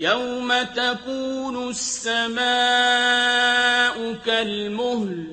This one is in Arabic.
يَوْمَ تَكُونُ السَّمَاءُ كَالْمُهْلِ